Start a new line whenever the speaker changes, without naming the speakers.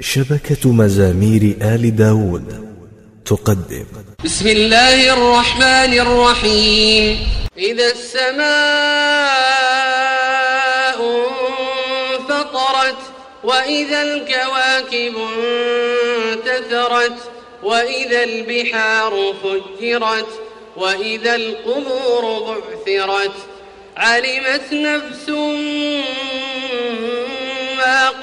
شبكة مزامير آل داود تقدم.
بسم الله الرحمن الرحيم. إذا السماء انفطرت وإذا الكواكب انتثرت وإذا البحار فجرت وإذا القبور بعثرت علمت نفس